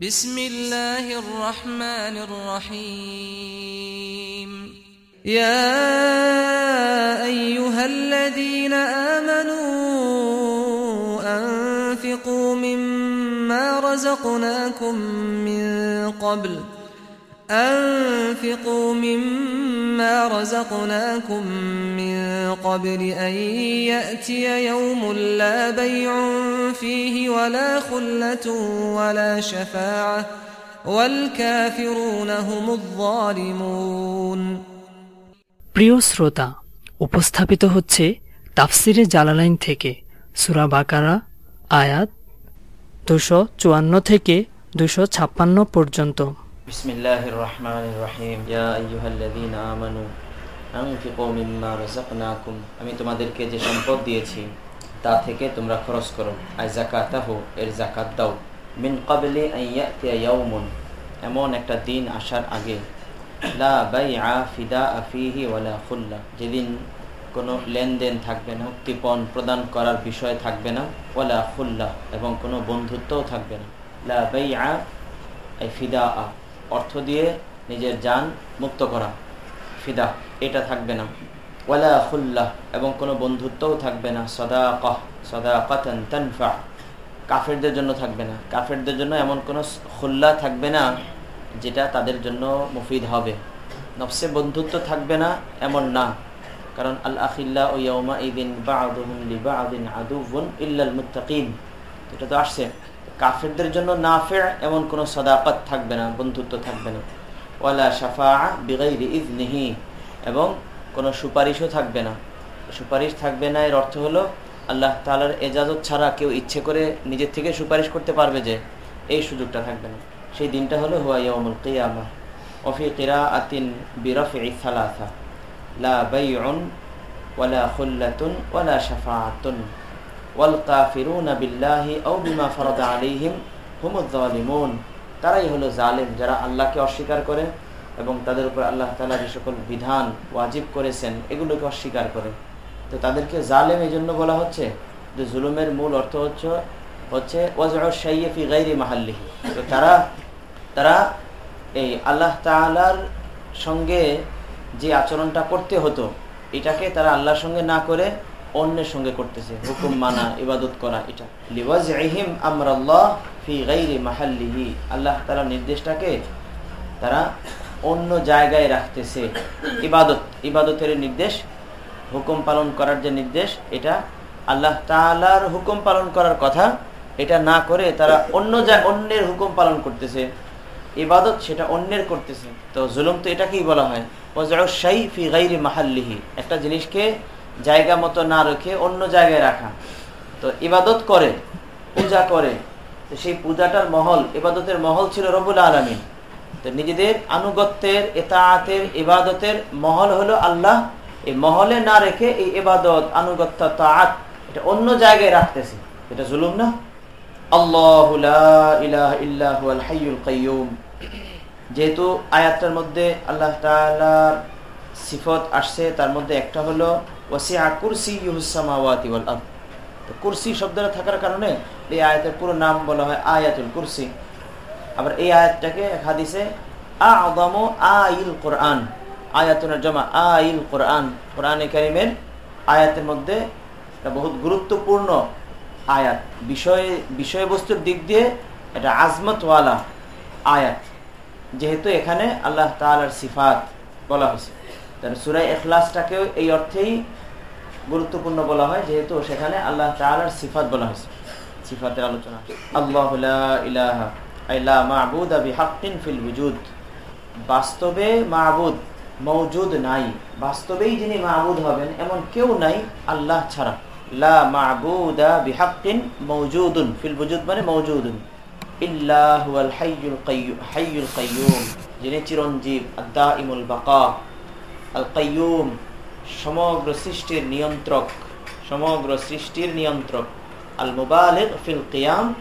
بسم الله الرحمن الرحيم. يا أيها الذين آمنوا أنفقوا مما رزقناكم من قبل أنفقوا مما رزقناكم من قبل أن يأتي يوم لا بيع فيه ولا خلة ولا شفاعة والكافرون هم الظالمون প্রিয় শ্রোতা উপস্থাপিত হচ্ছে তাফসিরে জালালাইন থেকে সুরা বাকারা আয়াত দুশো চুয়ান্ন থেকে দুশো ছাপ্পান্ন পর্যন্ত بسم الله الرحمن الرحيم يا أيها الذين آمنوا أنفقوا مما رزقناكم আমি তোমাদেরকে যে সম্পদ দিয়েছি তা থেকে তোমরা খরচ করো আই জাকাতাহু এর জাকাত দাও মিন ক্বাবলি আন ইয়াতিয়া ইয়াউমুন এমন একটা দিন আসার আগে লা বাইআ ফিদা ফিহি ওয়ালা খুল্লা যেদিন কোনো লেনদেন থাকবে না মুক্তিপণ প্রদান করার বিষয় থাকবে না ওয়ালা খুল্লা এবং কোনো বন্ধুত্বও থাকবে না লা বাইআ আই ফিদা অর্থ দিয়ে নিজের যান মুক্ত করা। ফিদা, এটা থাকবে না। ওয়ালা খুল্লাহ এবং কোনো বন্ধুত্বও থাকবে না। সদা কহ সদা কাতান তানফা, কাফেরদের জন্য থাকবে না। কাফেরদের জন্য এমন কোনো খুল্লা থাকবে না, যেটা তাদের জন্য মুফিদ হবে। নফসে বন্ধুত্ব থাকবে না, এমন না। কারণ আল আখিল্লা ও ইয়মা ইদিন বা আদুহুম লিবা আদিন আদুবুন ইল্লাল মুত্তাকিন। এটা তো আসছে। কাফেরদের জন্য নাফের এমন কোনো সদাকত থাকবে না, বন্ধুত্ব থাকবে না। ওয়ালা সাফা বিগাইরি ইজনিহি এবং কোনো সুপারিশও থাকবে না। সুপারিশ থাকবে না এর অর্থ হলো আল্লাহ তালার এজাজত ছাড়া কেউ ইচ্ছে করে নিজের থেকে সুপারিশ করতে পারবে যে এই সুযোগটা থাকবে না। সেই দিনটা হলো হুয়াইয়ামুল কিয়ামা। ওফি কিরা আতিন বিরফ ইসালাথা লা বাইউন, ওয়ালা খুল্লাতুন, ওয়ালা শাফাআতুন ওয়ালকাফিরুনা বিল্লাহি আও বিমা ফরদা আলাইহিম হুমুজ জালিমুন তারাই হলো জালেম যারা আল্লাহকে অস্বীকার করে এবং তাদের উপর আল্লাহ তাআলা যে সকল বিধান ওয়াজিব করেছেন, এগুলোকে অস্বীকার করে। তো তাদেরকে জালেম এই জন্য বলা হচ্ছে যে জুলুমের মূল অর্থ হচ্ছে হচ্ছে ওয়াজফি গাইরি মাহাল্লিহি। তো তারা তারা এই আল্লাহ তাআলার সঙ্গে যে আচরণটা করতে হতো, এটাকে তারা আল্লাহর সঙ্গে না করে অন্যের সঙ্গে করতেছে। হুকুম মানা, ইবাদত করা, এটা। মাহাল্লিহি। আল্লাহ তারা নির্দেশটাকে তারা অন্য জায়গায় রাখতেছে। ইবাদত, ইবাদতের নির্দেশ, হুকুম পালন করার যে নির্দেশ, এটা আল্লাহ তালার হুকুম পালন করার কথা, এটা না করে তারা অন্য অন্যের হুকুম পালন করতেছে। ইবাদত সেটা অন্যের করতেছে। তো জুলুম তো এটাকেই বলা হয়। ফি গাইরি মাহাল্লিহি। একটা জিনিসকে জায়গা মতো না রেখে অন্য জায়গায় রাখা। তো ইবাদত করে, পূজা করে। তো সেই পূজাটার মহল, ইবাদতের মহল ছিল রবুল আলমী তো নিজেদের আনুগত্যের এতাহাতের ইবাদতের মহল হলো আল্লাহ। এই মহলে না রেখে এই ইবাদত, আনুগত্য, তাআত, এটা অন্য জায়গায় রাখতেছে। এটা জুলুম না। যেহেতু আয়াতটার মধ্যে আল্লাহ সিফত আসছে, তার মধ্যে একটা হলো কুরসি শব্দটা থাকার কারণে এই আয়াতের পুরো নাম বলা হয় আয়াতুল কুরসি। আবার এই আয়াতটাকে হাদিসে আদম আইল কোরআন আয়াতুনের জমা আইল কোরআন কোরআন কারিমের আয়াতের মধ্যে বহুত গুরুত্বপূর্ণ আয়াত। বিষয়, বিষয়বস্তুর দিক দিয়ে এটা আজমতওয়ালা আয়াত। যেহেতু এখানে আল্লাহ তালার সিফাত বলা হয়েছে। তার সুরাই এখলাসটাকেও এই অর্থেই গুরুত্বপূর্ণ বলা হয়, যেহেতু সেখানে আল্লাহ তালার সিফাত বলা হয়েছে। সিফাতের আলোচনা। আল্লাহ ইলাহা বাস্তবে মাহবুদ মৌজুদ নাই। বাস্তবেই যিনি মাহবুদ হবেন, এমন কেউ নাই আল্লাহ ছাড়া। মৌজুদুন মানে ইল্লাহুয়াল হাইয়ুল হাইয়ুল কাইয়ুম। যিনি চিরঞ্জীব আদা ইমুল বাকা। আল কাইয়ুম সমগ্র সৃষ্টির নিয়ন্ত্রক, সমগ্র সৃষ্টির নিয়ন্ত্রক আল মুবালিগ ফিল কিয়াম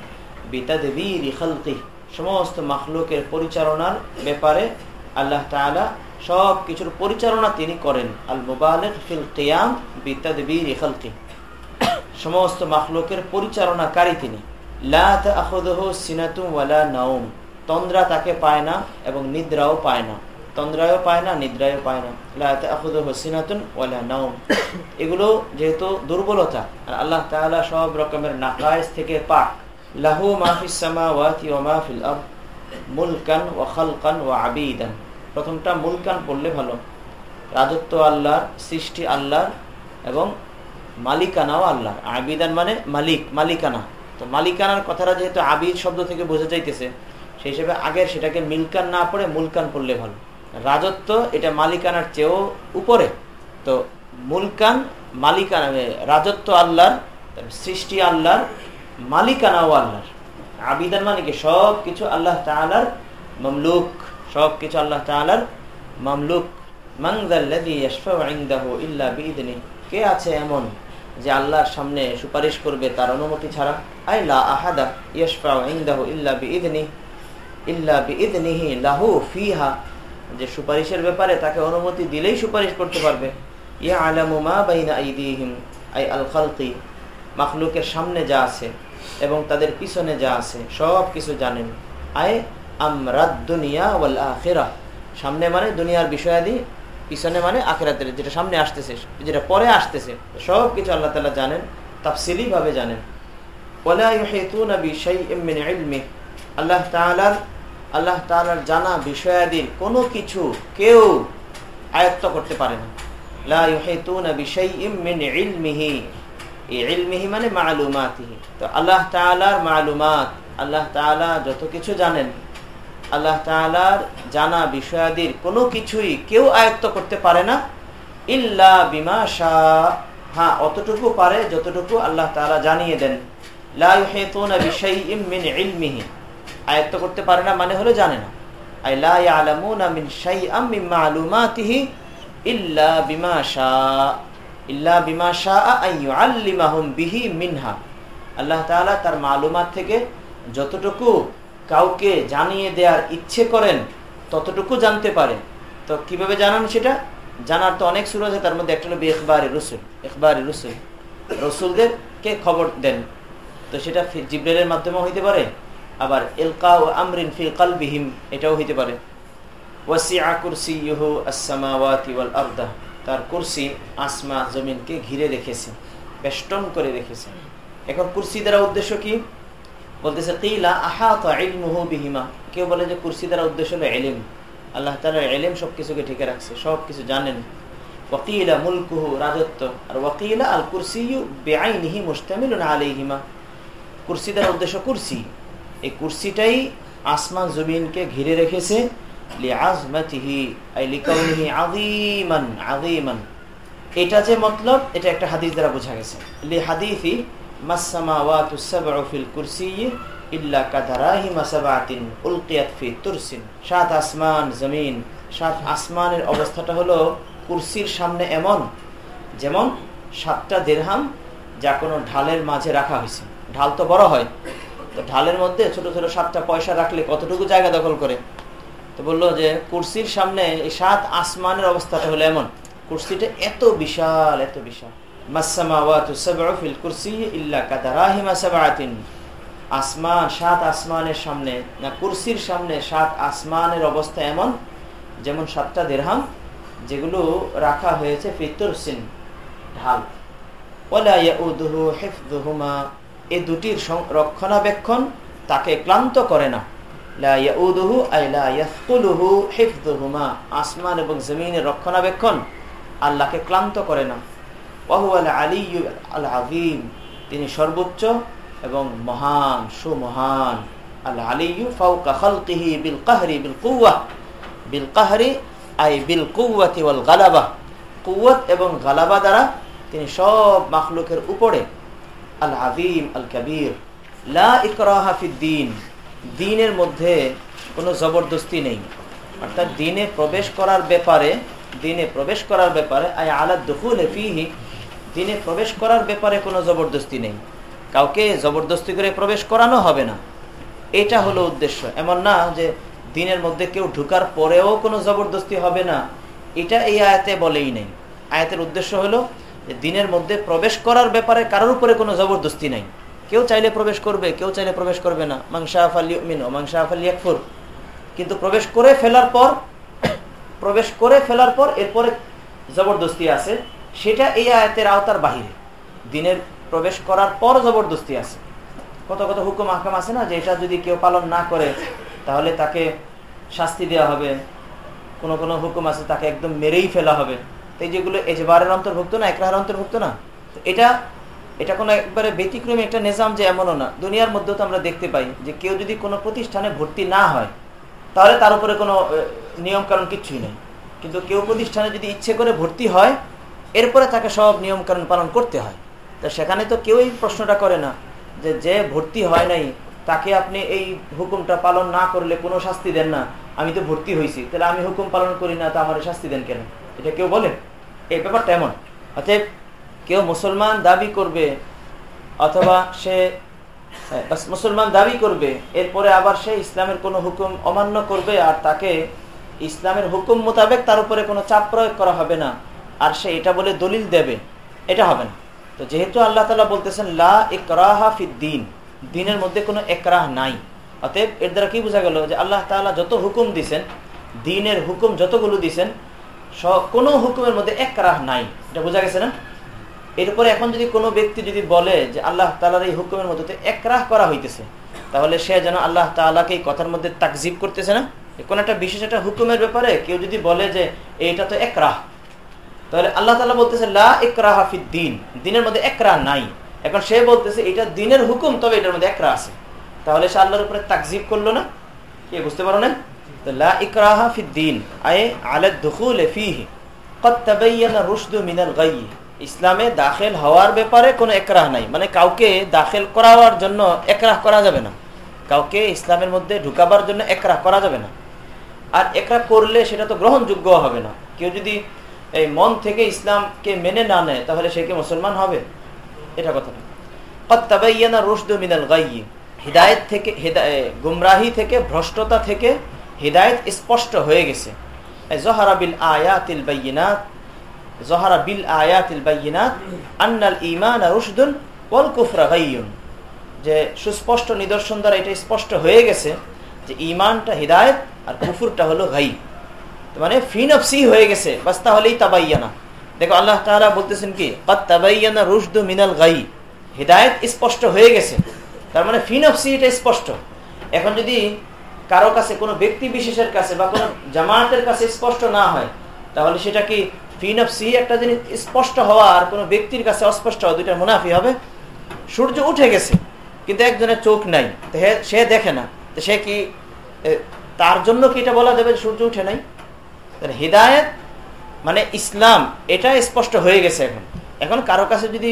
বিতাদবীর খালকি, সমস্ত মাখলুকের পরিচালনার ব্যাপারে আল্লাহ তাআলা সব কিছুর পরিচালনা তিনি করেন আল মুবালিগ ফিল কিয়াম বিতাদবীর খালকি। সমস্ত মাখলুকের পরিচালনাকারী তিনি। লা তাখুযুহু সিনাতুন ওয়ালা নাওম, তন্দ্রা তাকে পায় না এবং নিদ্রাও পায় না। তন্দ্রায়ও পায় না, নিদ্রায়ও পায় না। হসিনাতুন ওয়ালা নাউম এগুলো যেহেতু দুর্বলতা, আর আল্লাহ তাআলা সব রকমের নাকায়েস থেকে পাক। লাহু মাহফিস সামাওয়াতি ওয়া মাহফিল আরদ, মুলকান ওয়া খালকান ওয়া আবিদান। প্রথমটা মুলকান পড়লে ভালো। রাজত্ব আল্লাহর, সৃষ্টি আল্লাহর এবং মালিকানাও আল্লাহ আবিদান মানে মালিক, মালিকানা। তো মালিকানার কথাটা যেহেতু আবিদ শব্দ থেকে বোঝা যাইতেছে, সেই হিসেবে আগের সেটাকে মিলকান না পড়ে মুলকান পড়লে ভালো। রাজত্ব, এটা মালিকানার চেয়েও উপরে। তো মুলকান মালিকানা রাজত্ব আল্লাহর সৃষ্টি আল্লাহর, মালিকানাও আল্লাহর। আবিদান মানে কি? সব কিছু আল্লাহ তালার মমলুক। সব কিছু আল্লাহ তালার মমলুক কে আছে এমন যে আল্লাহর সামনে সুপারিশ করবে তার অনুমতি ছাড়া? ইল্লা বিইদনিহি লাহু ফিহা। যে সুপারিশের ব্যাপারে তাকে অনুমতি দিলেই সুপারিশ করতে পারবে। ইয়া আলামু মা বাইনা আইদিহিম, আই আল খালকি, মাখলুকের সামনে যা আছে এবং তাদের পিছনে যা আছে, সব কিছু জানেন। আয় আমরাদ দুনিয়া ওয়াল আখিরা, সামনে মানে দুনিয়ার বিষয়াদি, পিছনে মানে আখেরাতের, যেটা সামনে আসতেছে, যেটা পরে আসতেছে, সব কিছু আল্লাহ তালা জানেন তাফসিলি ভাবে জানেন আল্লাহ তালার আল্লাহ তালার জানা বিষয়াদির কোনো কিছু কেউ আয়ত্ত করতে পারে না। মানে মালুমাতিহি। তো আল্লাহ তালার মালুমাত, আল্লাহ তালা যত কিছু জানেন, আল্লাহ তালার জানা বিষয়াদির কোনো কিছুই কেউ আয়ত্ত করতে পারে না। ইল্লা বিমা শাহ। হ্যাঁ অতটুকু পারে, যতটুকু আল্লাহ তালা জানিয়ে দেন। আয়ত্ত করতে পারে না মানে হলো জানে না। মিনহা। আল্লাহ তাআলা তার মালুমাত থেকে যতটুকু কাউকে জানিয়ে দেওয়ার ইচ্ছে করেন, ততটুকু জানতে পারে। তো কীভাবে জানান সেটা? জানার তো অনেক সুর আছে, তার মধ্যে একটা হলো এখবারে রসুল। এখবারে রসুল। রসুলদেরকে খবর দেন। তো সেটা জিব্রেলের মাধ্যমে হইতে পারে আবার এলকা ও আমরিন ফিল কালবিহিম, এটাও হইতে পারে। কুরসি তার কুরসি আসমা, জমিনকে ঘিরে রেখেছে, বেষ্টন করে রেখেছে। এখন কুরসি দ্বারা উদ্দেশ্য কি? বলতেছে, কিলা আহাতা ইলমুহু বিহিমা। কেউ বলে যে, কুরসি দ্বারা উদ্দেশ্য হলো এলিম আল্লাহ তাআলা এলিম সবকিছুকে ঠেকে রাখছে, সবকিছু জানেন। ওয়াকিলা মুলকুহু রাজত্ব। আর ওয়াকিলা আল কুরসিয়ু বেআইনিহি মুশতামিলুন আলাইহিমা। কুরসি দ্বারা উদ্দেশ্য কুরসি। এই কুরসিটাই আসমান জমিনকে ঘিরে রেখেছে। এটা যে মতলব, এটা একটা হাদিস দ্বারা বোঝা গেছে। জমিন। সাত আসমানের অবস্থাটা হলো কুরসির সামনে এমন, যেমন সাতটা দেড়হাম যা কোনো ঢালের মাঝে রাখা হয়েছে। ঢাল তো বড় হয়। তো ঢালের মধ্যে ছোট ছোট সাতটা পয়সা রাখলে কতটুকু জায়গা দখল করে? তো বলল যে, কুরসির সামনে এই সাত আসমানের অবস্থাটা হলো এমন। কুরসিটা এত বিশাল এত বিশাল। আসমান, সাত আসমানের সামনে, না কুরসির সামনে সাত আসমানের অবস্থা এমন, যেমন সাতটা যেগুলো রাখা হয়েছে ফিতর সিন, ঢাল। এই দুটির রক্ষণাবেক্ষণ তাকে ক্লান্ত করে না। আসমান এবং জমিনের রক্ষণাবেক্ষণ আল্লাহকে ক্লান্ত করে না। আলী আল আদিম তিনি সর্বোচ্চ এবং মহান, সুমহান। বিল বিল বিল আই বিল গালাবা। কুয়াত এবং গালাবা দ্বারা তিনি সব মাখলুকের উপরে আল আদিম আল কবির লা ইকরাহাফিদ্দিন দিনের মধ্যে কোনো জবরদস্তি নেই। অর্থাৎ দিনে প্রবেশ করার ব্যাপারে, দিনে প্রবেশ করার ব্যাপারে, আয় আলা দখুল ফিহি, দিনে প্রবেশ করার ব্যাপারে কোনো জবরদস্তি নেই। কাউকে জবরদস্তি করে প্রবেশ করানো হবে না। এটা হলো উদ্দেশ্য। এমন না যে দিনের মধ্যে কেউ ঢুকার পরেও কোনো জবরদস্তি হবে না। এটা এই আয়াতে বলেই নেই। আয়াতের উদ্দেশ্য হলো দিনের মধ্যে প্রবেশ করার ব্যাপারে কারোর উপরে কোনো জবরদস্তি নাই। কেউ চাইলে প্রবেশ করবে, কেউ চাইলে প্রবেশ করবে না। মাংসা আফালিমিন ও মাংসা আফালি একফুর কিন্তু প্রবেশ করে ফেলার পর, প্রবেশ করে ফেলার পর এরপরে জবরদস্তি আছে। সেটা এই আয়াতের আওতার বাহিরে। দিনের প্রবেশ করার পর জবরদস্তি আছে। কত কত হুকুম আকাম আছে না যে এটা যদি কেউ পালন না করে, তাহলে তাকে শাস্তি দেওয়া হবে। কোনো কোনো হুকুম আছে তাকে একদম মেরেই ফেলা হবে। এই যেগুলো এজবারের অন্তর্ভুক্ত না, একরাহার অন্তর্ভুক্ত না? এটা এটা কোনো একবারে ব্যতিক্রমী একটা নিজাম যে এমনও না। দুনিয়ার মধ্যেও তো আমরা দেখতে পাই যে কেউ যদি কোনো প্রতিষ্ঠানে ভর্তি না হয়, তাহলে তার উপরে কোনো নিয়ম কারণ কিচ্ছুই নেই। কিন্তু কেউ প্রতিষ্ঠানে যদি ইচ্ছে করে ভর্তি হয়, এরপরে তাকে সব নিয়ম কারণ পালন করতে হয়। তো সেখানে তো কেউই প্রশ্নটা করে না যে যে ভর্তি হয় নাই, তাকে আপনি এই হুকুমটা পালন না করলে কোনো শাস্তি দেন না, আমি তো ভর্তি হয়েছি তাহলে আমি হুকুম পালন করি না, তা আমার শাস্তি দেন কেন? এটা কেউ বলে? এই ব্যাপারটা এমন। অতএব কেউ মুসলমান দাবি করবে অথবা সে হ্যাঁ, মুসলমান দাবি করবে এরপরে আবার সে ইসলামের কোনো হুকুম অমান্য করবে আর তাকে ইসলামের হুকুম মোতাবেক তার উপরে কোনো চাপ প্রয়োগ করা হবে না আর সে এটা বলে দলিল দেবে। এটা হবে না। তো যেহেতু আল্লাহ তালা বলতেছেন লা ইকরাহা ফিদ্দিন দিনের মধ্যে কোনো একরাহ নাই। অতএব এর দ্বারা কি বোঝা গেল? যে আল্লাহ তালা যত হুকুম দিছেন দিনের হুকুম যতগুলো দিছেন কোনো হুকুমের মধ্যে একরাহ নাই। এটা বোঝা গেছে না? এরপরে এখন যদি কোনো ব্যক্তি যদি বলে যে আল্লাহ তালার এই হুকুমের মধ্যে একরাহ করা হইতেছে, তাহলে সে যেন আল্লাহ তালাকে এই কথার মধ্যে তাকজিব করতেছে না? কোন একটা বিশেষ একটা হুকুমের ব্যাপারে কেউ যদি বলে যে এইটা তো একরাহ তাহলে আল্লাহ তালা বলতেছে, লা ইকরাহাফিদ দিন। দিনের মধ্যে একরা নাই। এখন সে বলতেছে, এটা দিনের হুকুম, তবে এটার মধ্যে একরা আছে। তাহলে সে আল্লাহর উপরে তাকজিব করল না? কে, বুঝতে পারো না? ইসলামে দাখিল হওয়ার ব্যাপারে কোনো একরাহ নাই। মানে কাউকে দাখিল করাওয়ার জন্য একরাহ করা যাবে না। কাউকে ইসলামের মধ্যে ঢুকাবার জন্য একরাহ করা যাবে না। আর একরা করলে সেটা তো গ্রহণযোগ্য হবে না। কেউ যদি এই মন থেকে ইসলামকে মেনে না নেয়, তাহলে সে কি মুসলমান হবে? এটা কথা না। কত্তাবাইয়ানা রুশদু মিনাল গাইয়ি হৃদায়ত থেকে গুমরাহি থেকে, ভ্রষ্টতা থেকে হৃদায়ত স্পষ্ট হয়ে গেছে। আন্নাল ইমান যে সুস্পষ্ট নিদর্শন দ্বারা এটা স্পষ্ট হয়ে গেছে যে ইমানটা হৃদায়ত আর কুফুরটা হলো গাই মানে ফিনফসি হয়ে গেছে, বাস তাহলেই তাবাইয়ানা। দেখো আল্লাহ তাআলা বলতেছেন কি তাবাইয়ানা রুশদু মিনাল গাই হৃদায়ত স্পষ্ট হয়ে গেছে। তার মানে ফিনফসি এটা স্পষ্ট। এখন যদি কারও কাছে কোনো ব্যক্তি বিশেষের কাছে বা কোনো জামায়াতের কাছে স্পষ্ট না হয়, তাহলে সেটা কি ফিনফসি একটা জিনিস স্পষ্ট হওয়া আর কোনো ব্যক্তির কাছে অস্পষ্ট হওয়া দুইটা মুনাফি হবে? সূর্য উঠে গেছে, কিন্তু একজনের চোখ নাই। সে দেখে না। তো সে কি তার জন্য কি এটা বলা যাবে সূর্য উঠে নাই? হৃদায়ত মানে ইসলাম, এটা স্পষ্ট হয়ে গেছে এখন। এখন কারও কাছে যদি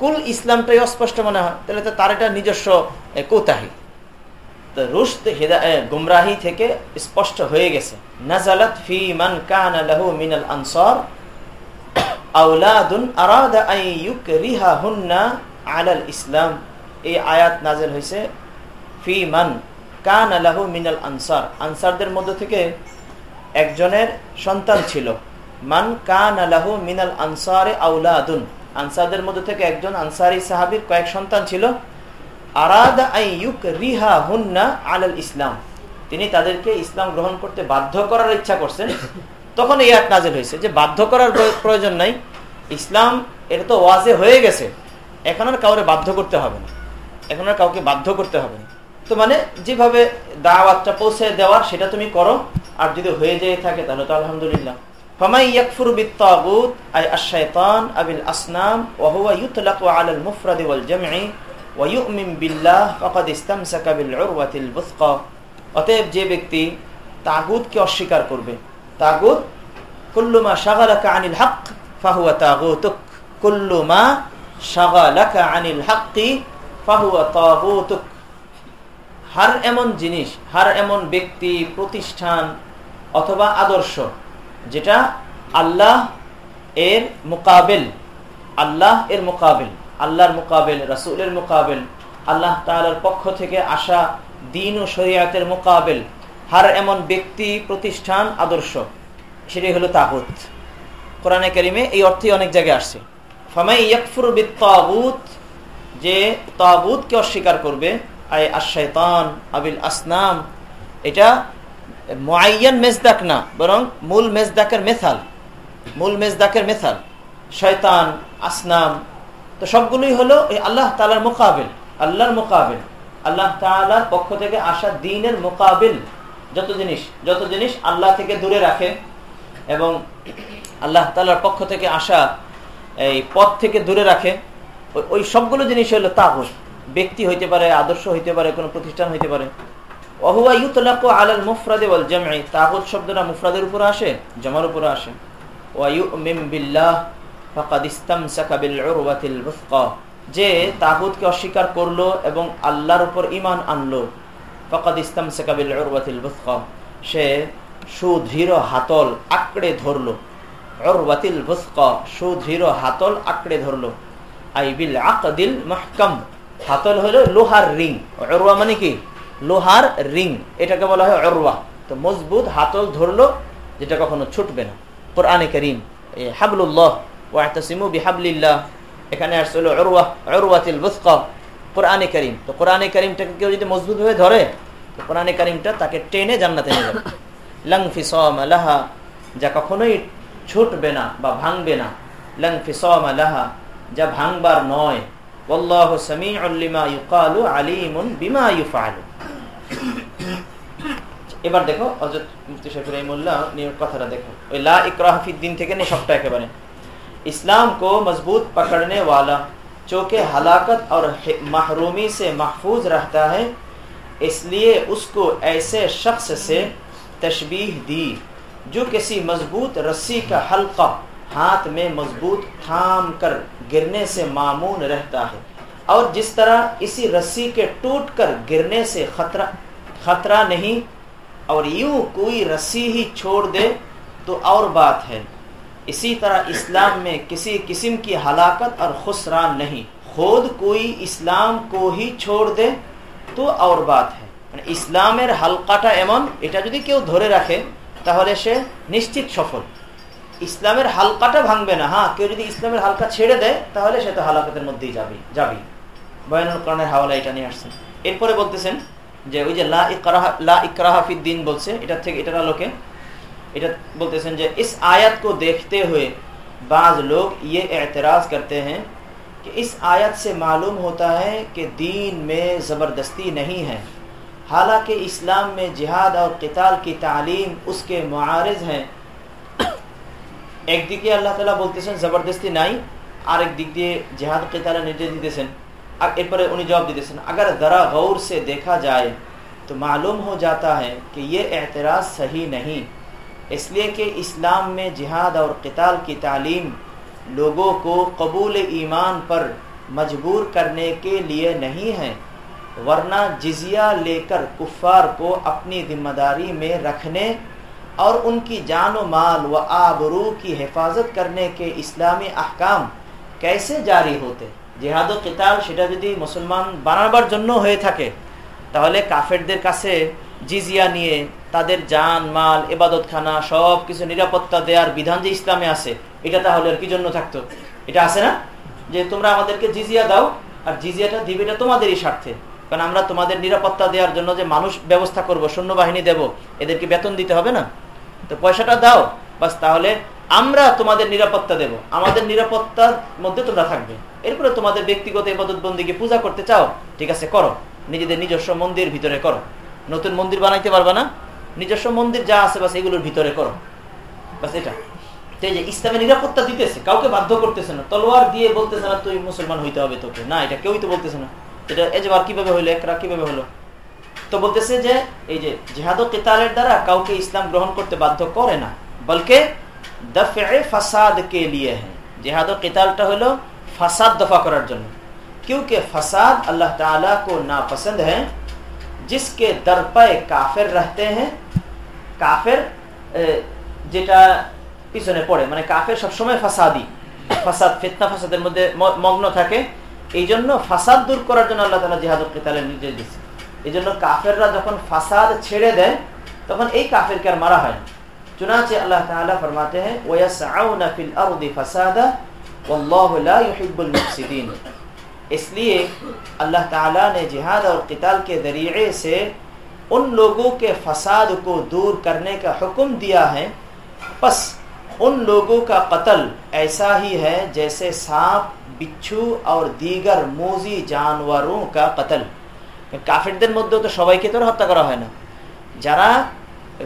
কুল ইসলামটাই অস্পষ্ট মনে হয়, তাহলে তো তার এটা নিজস্ব কোতাহি। গুমরাহি থেকে স্পষ্ট হয়ে গেছে। নাজালাত ফি মান লাহু মিনাল আনসার আরাদা ইউকরিহাহুন্না আলাল ইসলাম। এই আয়াত নাজেল হয়েছে, ফি মান কান আলাহু মিনাল আনসার। আনসারদের মধ্য থেকে একজনের সন্তান ছিল। মান কান আলাহু মিনাল আনসারে আউলাদুন আনসারদের মধ্যে থেকে একজন আনসারি সাহাবির কয়েক সন্তান ছিল। আরাদা আইয়ুক রিহা হুন্না আলাল ইসলাম তিনি তাদেরকে ইসলাম গ্রহণ করতে বাধ্য করার ইচ্ছা করছেন তখন এই আয়াত নাজেল হয়েছে যে বাধ্য করার প্রয়োজন নাই ইসলাম এটা তো ওয়াজে হয়ে গেছে এখন আর কাউরে বাধ্য করতে হবে না এখন আর কাউকে বাধ্য করতে হবে না তো মানে যেভাবে দাওয়াতটা পৌঁছে দেওয়ার সেটা তুমি করো আর যদি হয়ে যেয়ে থাকে তাহলে তো আলহামদুলিল্লাহ فمن يكفر بالطاغوت أي الشيطان أبي الأصنام وهو يطلق على المفرد والجمع ওয়ুমিম বিল্লাহ ফকাদ ইসলাম সাকাবিল উরওয়াতিল বুসক অতএব যে ব্যক্তি তাগুদকে অস্বীকার করবে তাগুদ কুল্লুমা সাগালাকা আনিল হক ফাহুয়া তাগুতুক। কুল্লুমা সাগালাকা আনিল হাক্কি ফাহুয়া তাগুতুক। হার এমন জিনিস, হার এমন ব্যক্তি, প্রতিষ্ঠান অথবা আদর্শ যেটা আল্লাহ এর মোকাবেল, আল্লাহ এর মোকাবেল। আল্লাহর মোকাবেল, রাসুলের মোকাবেল, আল্লাহ তালার পক্ষ থেকে আসা দিন ও শরিয়াতের মোকাবেল, হার এমন ব্যক্তি, প্রতিষ্ঠান, আদর্শ, সেটাই হলো তাগুত। কোরআনে কারিমে এই অর্থে অনেক জায়গায় আসছে। ফামাই ইয়াকফুর বিত তাগুত যে তাগুতকে অস্বীকার করবে আই আশায়তান আবিল আসনাম, এটা মোয়াইয়ান মেজদাক না, বরং মূল মেজদাকের মেথাল, মূল মেজদাকের মেথাল, শয়তান, আসনাম তো সবগুলোই হলো এই আল্লাহ তালার মোকাবিল, আল্লাহর মোকাবিল। আল্লাহ তালার পক্ষ থেকে আসা দিনের মোকাবিল। যত জিনিস যত জিনিস আল্লাহ থেকে দূরে রাখে এবং আল্লাহ তালার পক্ষ থেকে আসা এই পথ থেকে দূরে রাখে, ওই সবগুলো জিনিস হলো তাগুত। ব্যক্তি হইতে পারে, আদর্শ হইতে পারে, কোনো প্রতিষ্ঠান হইতে পারে। অহুয়া ইউতলাক আলাল মুফরাদে ওয়াল জামঈ। তাগুত শব্দটা মুফরাদের উপরে আসে, জমার উপরে আসে। ওয়া মিম বিল্লাহ বিল যে তাগুতকে অস্বীকার করল এবং আল্লাহর উপর ঈমান আনলো, ফাকাদ ইসতামসাকা বিল উরওয়াতিল বুসকা সে সুদৃঢ় হাতল আঁকড়ে ধরলো। উরওয়াতিল বুসকা সুদৃঢ় হাতল আঁকড়ে ধরলো। আই বিল আকদিল মাহকাম। হাতল হলো লোহার রিং। অরুয়া মানে কি? লোহার রিং। এটাকে বলা হয় অরুয়া তো মজবুত হাতল ধরলো, যেটা কখনো ছুটবে না। কোরআনে করিম হাবলুল্লাহ ওয়াহতাসিমু বিহাবলিল্লাহ এখানে আসছিল অরুয়া অরুয়াতিল বুসকা কোরআনে করিম তো কোরআনে করিমটাকে কেউ যদি মজবুত হয়ে ধরে তো কোরআনে করিমটা তাকে টেনে জান্নাতে নিয়ে যাবে লং ফিসম আলাহা যা কখনোই ছুটবে না বা ভাঙবে না লং ফিসম আলাহা যা ভাঙবার নয় والله سميع لما يقال عليم بما يفعل এবার দেখো হযরত মুফতি শফি রহিমাহুল্লাহ নিয়ে কথাটা দেখো ওই লা ইকরাহ ফি দ্বীন থেকে নিয়ে সবটা একেবারে اسلام کو مضبوط پکڑنے والا جو کہ ہلاکت اور محرومی سے محفوظ رہتا ہے، اس لیے اس کو ایسے شخص سے تشبیح دی، جو کسی مضبوط رسی کا حلقہ ہاتھ میں مضبوط تھام کر گرنے سے معمون رہتا ہے، اور جس طرح اسی رسی کے ٹوٹ کر گرنے سے خطرہ خطرہ نہیں، اور یوں کوئی رسی ہی چھوڑ دے تو اور بات ہے۔ इसी तरह इस्लाम में किसी किस्म की हलाकत और खुसरान नहीं खुद कोई इस्लाम को ही छोड़ दे তো और बात है মানে ইসলামের হালকাটা এমন এটা যদি কেউ ধরে রাখে তাহলে সে নিশ্চিত সফল ইসলামের হালকাটা ভাঙবে না হ্যাঁ কেউ যদি ইসলামের হালকা ছেড়ে দেয় তাহলে সে তো হালাকাতের মধ্যেই যাবে যাবি বয়ানুল করণের হাওয়ালা এটা নিয়ে আসছেন এরপরে বলতেছেন যে ওই যে লা ইকরাহা লা ইকরাহাফিদ দিন বলছে এটা থেকে এটার আলোকে بولتے বলতেছেন যে اس آیت کو دیکھتے ہوئے بعض لوگ یہ اعتراض کرتے ہیں کہ اس آیت سے معلوم ہوتا ہے کہ دین میں زبردستی نہیں ہے۔ حالانکہ اسلام میں جہاد اور قتال کی تعلیم اس کے معارض ہیں۔ ایک دیکھے اللہ تعالیٰ বলতেছেন জবরদস্তি নাই আর এক দিক দিয়ে জিহাদ কেতালা নির্দেশ দিতেছেন پر انہیں جواب دیتے দিতেছেন اگر ذرا غور سے دیکھا جائے تو معلوم ہو جاتا ہے کہ یہ اعتراض صحیح نہیں۔ اس لیے کہ اسلام میں جہاد اور قتال کی تعلیم لوگوں کو قبول ایمان پر مجبور کرنے کے لیے نہیں ہے، ورنہ جزیہ لے کر کفار کو اپنی ذمہ داری میں رکھنے اور ان کی جان و مال و آبرو کی حفاظت کرنے کے اسلامی احکام کیسے جاری ہوتے؟ جہاد جেহাদ ও কিতাল সেটা যদি মুসলমান বানাবার জন্য হয়ে کافر دیر کا سے জিজিয়া নিয়ে তাদের জান, মাল, এবাদতখানা সব কিছু নিরাপত্তা দেওয়ার বিধান যে ইসলামে আছে, এটা তাহলে আর কি জন্য থাকতো? এটা আছে না? যে তোমরা আমাদেরকে জিজিয়া দাও, আর জিজিয়াটা দিবে এটা তোমাদেরই স্বার্থে। কারণ আমরা তোমাদের নিরাপত্তা দেওয়ার জন্য যে মানুষ ব্যবস্থা করব, সৈন্যবাহিনী দেব, এদেরকে বেতন দিতে হবে না? তো পয়সাটা দাও, বাস তাহলে আমরা তোমাদের নিরাপত্তা দেব। আমাদের নিরাপত্তার মধ্যে তোমরা থাকবে। এরপরে তোমাদের ব্যক্তিগত এবাদত বন্দীকে পূজা করতে চাও, ঠিক আছে, করো। নিজেদের নিজস্ব মন্দির ভিতরে করো। নতুন মন্দির বানাইতে পারবা না? নিজস্ব মন্দির যা আছে, বাস এগুলোর ভিতরে করো। বাস এটা। তাই যে ইসলামে নিরাপত্তা দিতেছে, কাউকে বাধ্য করতেছে না। তলোয়ার দিয়ে বলতেছে না, তুই মুসলমান হইতে হবে তোকে। না, এটা কেউই তো বলতেছে না। এটা এজবার কীভাবে হইল একরা কীভাবে হলো তো বলতেছে যে, এই যে জেহাদ কেতালের দ্বারা কাউকে ইসলাম গ্রহণ করতে বাধ্য করে না। বলকে, দফে ফাসাদ কে লিয়ে হ্যাঁ। জেহাদ কেতালটা হলো ফাসাদ দফা করার জন্য। কেউ কে ফাসাদ আল্লাহ তালা কো না পছন্দ হ্যাঁ जिसके दर पे काफिर रहते हैं কাফের যেটা পিছনে পড়ে মানে কাফের সবসময় ফাসাদি ফাসাদ ফিতনা ফাসাদের মধ্যে মগ্ন থাকে এই জন্য ফাসাদ দূর করার জন্য আল্লাহ তালা জেহাদ কেতালের নির্দেশ দিচ্ছে এই জন্য কাফেররা যখন ফাসাদ ছেড়ে দেয় তখন এই কাফেরকে আর মারা হয় না चुनाचे अल्लाह ताला फरमाते हैं वयसऊन फिल अर्दि फसादा वल्लाहु ला युहिब्बुल اس لیے اللہ تعالیٰ نے جہاد اور قتال کے ذریعے سے ان لوگوں کے فساد کو دور کرنے کا حکم دیا ہے۔ بس ان لوگوں کا قتل ایسا ہی ہے جیسے سانپ، بچھو اور دیگر موزی جانوروں کا قتل۔ কাফেরদের মধ্যেও کے طور তো کرا ہے نا না।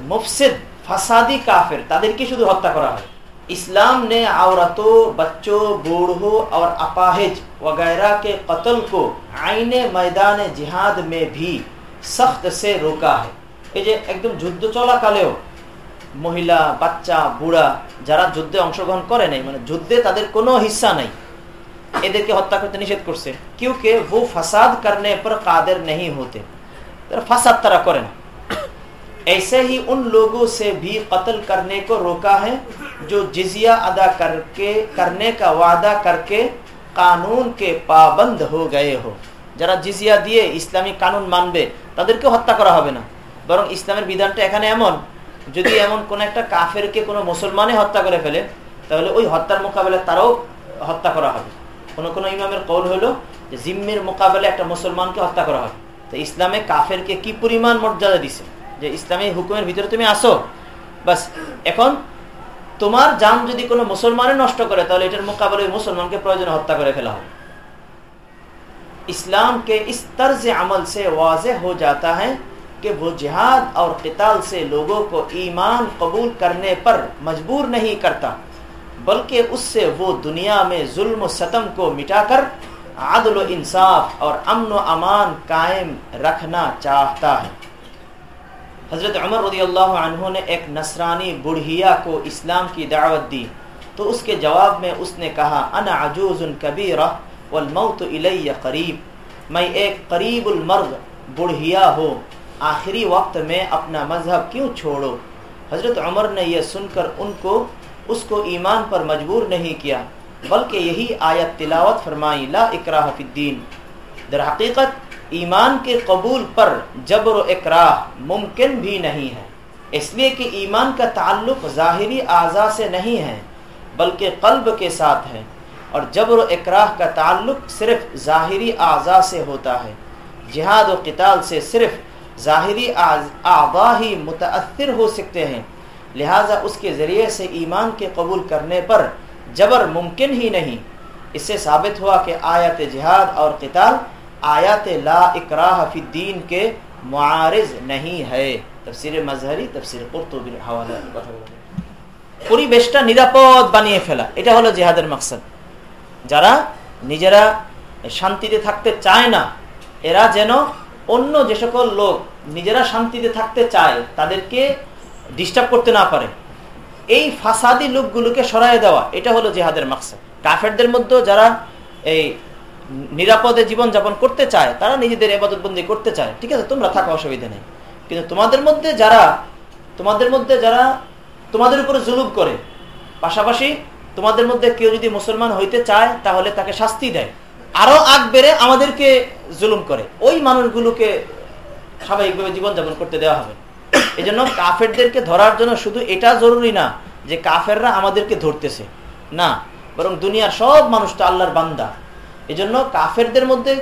مفسد فسادی کافر কাফের کی শুধু হত্যা کرا ہے इस्लाम ने औरतों बच्चों बूढ़ों और अपाहिज वगैरह के कत्ल को आईने मैदान जिहाद में भी सख्त से रोका है এই যে একদম যুদ্ধ চলাকালেও মহিলা বাচ্চা বুড়া যারা যুদ্ধে অংশগ্রহণ করে নাই মানে যুদ্ধে তাদের কোনো হিস্সা নাই এদেরকে হত্যা করতে নিষেধ করছে क्योंकि वो फसाद करने पर कादिर नहीं होते তারা ফাসাদ তারা করে না ऐसे ही उन लोगों से भी कत्ल करने को रोका है जो जिजिया अदा करके करने का वादा करके कानून के पाबंद हो गए हो যারা জিজিয়া দিয়ে ইসলামী কানুন মানবে তাদেরকে হত্যা করা হবে না বরং ইসলামের বিধানটা এখানে এমন যদি এমন কোন একটা কাফেরকে কোনো মুসলমানে হত্যা করে ফেলে তাহলে ওই হত্যার মোকাবেলায় তারাও হত্যা করা হবে কোন কোন ইমামের কৌল হলো যে জিম্মির মোকাবেলায় একটা মুসলমানকে হত্যা করা হবে তো ইসলামে কাফেরকে কি পরিমাণ মর্যাদা দিছে যে ইসলামী হুকুমের ভিতরে তুমি আসো বাস، এখন তোমার যান যদি কোনো মুসলমানে নষ্ট করে، তাহলে এটার মোকাবেলায় মুসলমানকে প্রয়োজনে হত্যা করে ফেলা হবে। اسلام کے اس طرز عمل سے واضح ہو جاتا ہے کہ وہ جہاد اور قتال سے لوگوں کو ایمان قبول کرنے پر مجبور نہیں کرتا، بلکہ اس سے وہ دنیا میں ظلم و ستم کو مٹا کر عدل و انصاف اور امن و امان قائم رکھنا چاہتا ہے۔ حضرت عمر رضی اللہ عنہ نے ایک نصرانی بڑھیا کو اسلام کی دعوت دی۔ تو اس کے جواب میں اس نے کہا، انا عجوز کبیرہ والموت الی قریب۔ میں ایک قریب المرض بڑھیا ہو آخری وقت میں اپنا مذہب کیوں چھوڑو؟ حضرت عمر نے یہ سن کر ان کو، اس کو ایمان پر مجبور نہیں کیا، بلکہ یہی آیت تلاوت فرمائی، لا اکراہ فی الدین در حقیقت ایمان کے قبول پر جبر و اکراہ ممکن بھی نہیں ہے۔ اس لیے کہ ایمان کا تعلق ظاہری اعضاء سے نہیں ہے، بلکہ قلب کے ساتھ ہے۔ اور جبر و اکراہ کا تعلق صرف ظاہری اعضاء سے ہوتا ہے۔ جہاد و قتال سے صرف ظاہری اعضاء ہی متاثر ہو سکتے ہیں۔ لہٰذا اس کے ذریعے سے ایمان کے قبول کرنے پر جبر ممکن ہی نہیں۔ اس سے ثابت ہوا کہ آیت جہاد اور قتال آیات لا اکراہ فی الدین کے معارض نہیں ہے তফসিরে মাজহারি, তফসিরে কর্তবির হাওয়ালা কথা বলে পরিবেশটা নিরাপদ বানিয়ে ফেলা, এটা হলো জেহাদের মাকসাদ। যারা নিজেরা শান্তিতে থাকতে চায় না, এরা যেন অন্য যে সকল লোক নিজেরা শান্তিতে থাকতে চায়, তাদেরকে ডিস্টার্ব করতে না পারে। এই ফাসাদি লোকগুলোকে সরাই দেওয়া, এটা হলো জেহাদের মাকসাদ। কাফেরদের মধ্যেও যারা এই নিরাপদে জীবন যাপন করতে চায়, তারা নিজেদের এবাদতবন্দি করতে চায়। ঠিক আছে, তোমরা থাকা, অসুবিধা নেই। কিন্তু তোমাদের মধ্যে যারা, তোমাদের মধ্যে যারা তোমাদের উপরে জুলুম করে, পাশাপাশি তোমাদের মধ্যে কেউ যদি মুসলমান হইতে চায়, তাহলে তাকে শাস্তি দেয়। আরও আগ বেড়ে আমাদেরকে জুলুম করে। ওই মানুষগুলোকে স্বাভাবিকভাবে জীবনযাপন করতে দেওয়া হবে। এই জন্য কাফেরদেরকে ধরার জন্য শুধু এটা জরুরি না যে কাফেররা আমাদেরকে ধরতেছে। না, বরং দুনিয়ার সব মানুষটা আল্লাহর বান্দা। এই জন্য কাফেরদের মধ্যে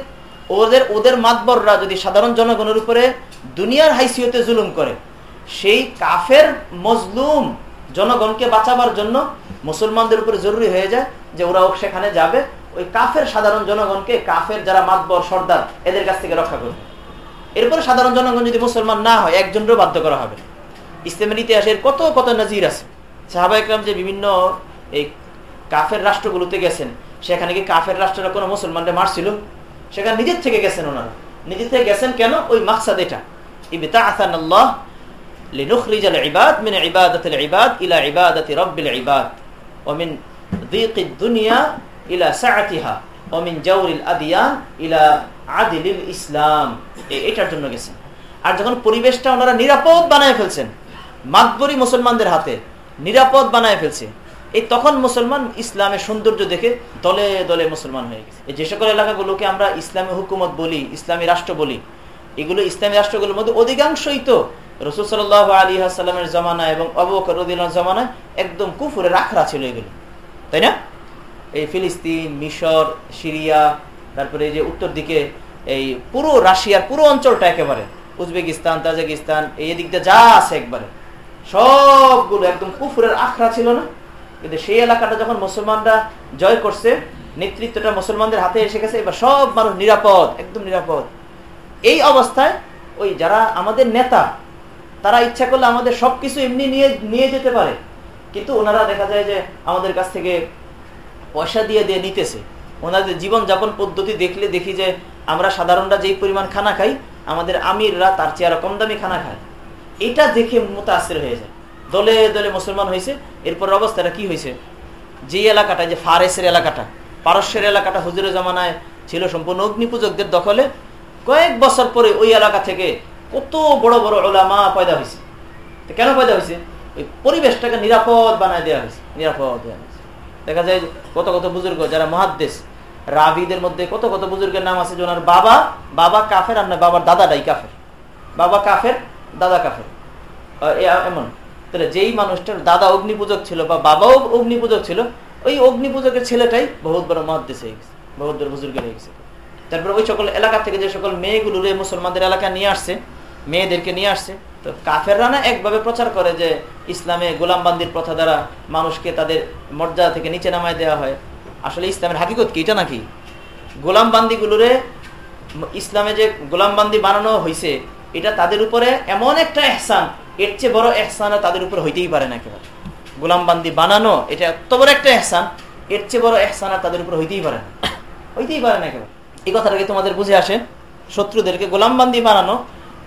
ওদের ওদের মাতবররা যদি সাধারণ জনগণের উপরে দুনিয়ার হাইসিয়তে জুলুম করে, সেই কাফের মজলুম জনগণকে বাঁচাবার জন্য মুসলমানদের উপরে জরুরি হয়ে যায় যে ওরাও সেখানে যাবে। ওই কাফের সাধারণ জনগণকে, কাফের যারা মাতবর, সর্দার, এদের কাছ থেকে রক্ষা করবে। এরপরে সাধারণ জনগণ যদি মুসলমান না হয় একজনেরও বাধ্য করা হবে। ইসলামের ইতিহাসের কত কত নজির আছে। সাহাবা একরাম যে বিভিন্ন এই কাফের রাষ্ট্রগুলোতে গেছেন সেখানে কি কাফের রাষ্ট্ররা কোনো মুসলমানরা মারছিল সেখানে নিজের থেকে গেছেন ওনারা নিজের থেকে গেছেন কেন ওই মাকসাদ এটা ইবিতা আসান আল্লাহ لنخرج العباد من عبادة العباد إلى عبادة رب العباد ومن ضيق الدنيا إلى سعتها ومن جور الأديان إلى عدل الإسلام এটার জন্য গেছেন আর যখন পরিবেশটা ওনারা নিরাপদ বানায় ফেলছেন মাতবরি মুসলমানদের হাতে নিরাপদ বানায় ফেলছে এই তখন মুসলমান ইসলামের সৌন্দর্য দেখে দলে দলে মুসলমান হয়ে গেছে। যে সকল এলাকাগুলোকে আমরা ইসলামী হুকুমত বলি, ইসলামী রাষ্ট্র বলি, এগুলো ইসলামী রাষ্ট্রগুলোর মধ্যে অধিকাংশই তো রসুল সাল আলী আসাল্লামের জমানা এবং অবকর জমানায় একদম কুফুরে রাখরা ছিল এগুলো। তাই না? এই ফিলিস্তিন, মিশর, সিরিয়া, তারপরে এই যে উত্তর দিকে এই পুরো রাশিয়ার পুরো অঞ্চলটা একেবারে, উজবেকিস্তান, তাজিকিস্তান, এই দিকটা যা আছে একবারে, সবগুলো একদম কুফুরের আখড়া ছিল না? কিন্তু সেই এলাকাটা যখন মুসলমানরা জয় করছে, নেতৃত্বটা মুসলমানদের হাতে এসে গেছে, এবার সব মানুষ নিরাপদ, একদম নিরাপদ। এই অবস্থায় ওই যারা আমাদের নেতা, তারা ইচ্ছা করলে আমাদের সব কিছু এমনি নিয়ে নিয়ে যেতে পারে। কিন্তু ওনারা দেখা যায় যে আমাদের কাছ থেকে পয়সা দিয়ে দিয়ে নিতেছে। ওনাদের জীবনযাপন পদ্ধতি দেখলে দেখি যে আমরা সাধারণরা যেই পরিমাণ খানা খাই, আমাদের আমিররা তার চেয়ে আরও কম দামি খানা খায়। এটা দেখে মোতাসের হয়ে যায়। দলে দলে মুসলমান হয়েছে এরপর অবস্থাটা কি হয়েছে? যে এলাকাটা, যে ফারেসের এলাকাটা, পারস্যের এলাকাটা হুজুরের জমানায় ছিল সম্পূর্ণ অগ্নিপূজকদের দখলে, কয়েক বছর পরে ওই এলাকা থেকে কত বড় বড় ওলামা পয়দা হয়েছে। তো কেন পয়দা হয়েছে? ওই পরিবেশটাকে নিরাপদ বানায় দেওয়া হয়েছে, নিরাপদ দেওয়া হয়েছে। দেখা যায় কত কত বুজুর্গ, যারা মহাদ্দেশ, রাবিদের মধ্যে কত কত বুজুর্গের নাম আছে যে ওনার বাবা বাবা কাফের আর না, বাবার দাদাটাই কাফের। বাবা কাফের, দাদা কাফের। এমন। তাহলে যেই মানুষটার দাদা অগ্নিপূজক ছিল বা বাবাও অগ্নিপূজক ছিল, ওই অগ্নিপূজকের ছেলেটাই বহুত বড় মহাদ্দেশ হয়ে গেছে, বহুত বড় বুজুর্গ হয়ে গেছে। তারপরে ওই সকল এলাকা থেকে যে সকল মেয়েগুলো মুসলমানদের এলাকা নিয়ে আসছে, মেয়েদেরকে নিয়ে আসছে, তো কাফেররা না একভাবে প্রচার করে যে ইসলামে গোলামবান্দির প্রথা দ্বারা মানুষকে তাদের মর্যাদা থেকে নিচে নামায় দেওয়া হয়। আসলে ইসলামের হাকিকত কি, এটা নাকি? গোলামবান্দিগুলোরে ইসলামে যে গোলামবান্দি বানানো হয়েছে এটা তাদের উপরে এমন একটা এহসান এর চেয়ে বড় এহসান তাদের উপরে হইতেই পারে না একেবারে। গোলামবান্দি বানানো, এটা এত বড় একটা এহসান এর চেয়ে বড় এহসান তাদের উপরে হইতেই পারে না। হইতেই পারে না একেবারে। এই কথাটাকে তোমাদের বুঝে আসে, শত্রুদেরকে গোলামবান্দি বানানো,